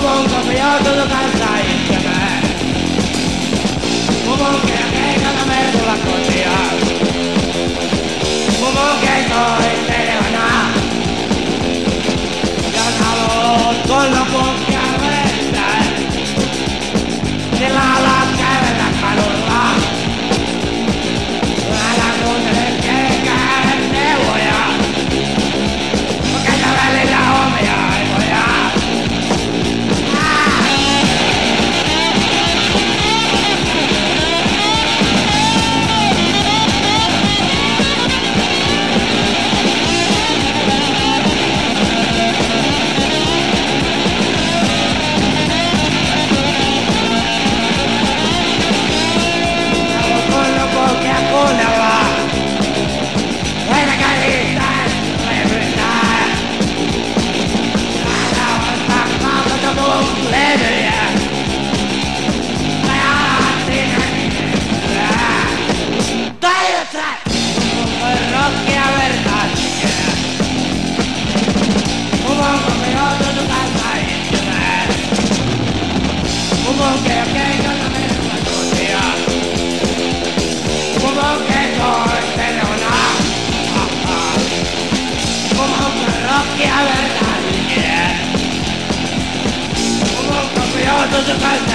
Mobonkopoja tulokansa itkemään. Mumon keikalla me tulla kotia. Mumon keitoi perhana. Ja haluat kollokon 我怕别人看见，我可不要做这行。